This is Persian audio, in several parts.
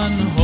one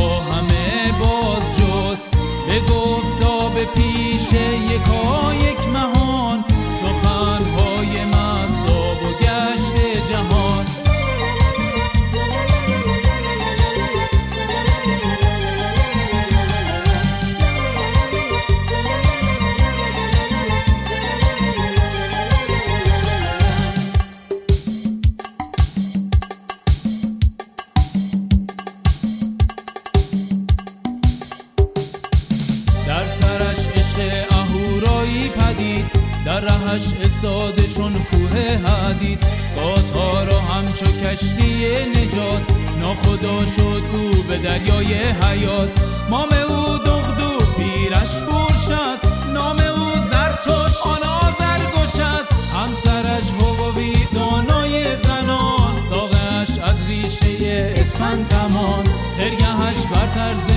در سرش عشق اهورایی پدید در رهش استاده چون کوه حدید. با تارا همچو کشتی نجات ناخدا شد او به دریای حیات. مام او دغدو پیرش برش است نام او زرتوش آنا زرگوش است همسرش هواوی دانای زنان ساقش از ریشه اسفن تمام. ترگهش بر طرز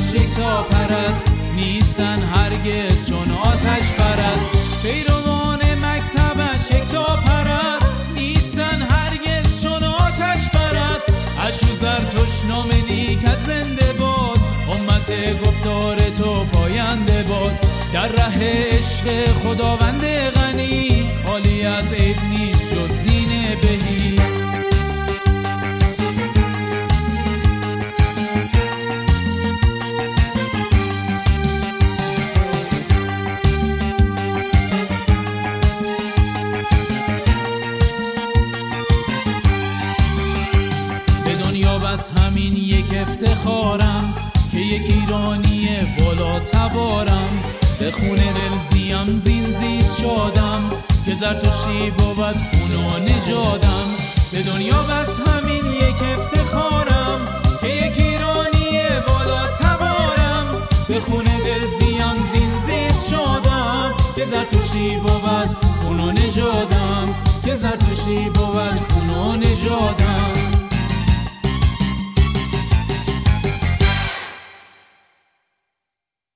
مکتبش یکتا پرست نیستن هرگز چون آتش پرست پیروان مکتبش یکتا پرست نیستن هرگز چون آتش پرست اشو زرتوش نام نیکت زنده باد امت گفتار تو پاینده باد. در ره عشق خداوند غنی خالی از عیب نیست تبارم به خون دل زیم زین زیز شادم که زرتشتی بود خون و نجادم. به دنیا بس همین یک افتخارم که یک ایرانی بالا تبارم. به خون دل زیم زین زیز شادم که زرتشتی بود خون و نجادم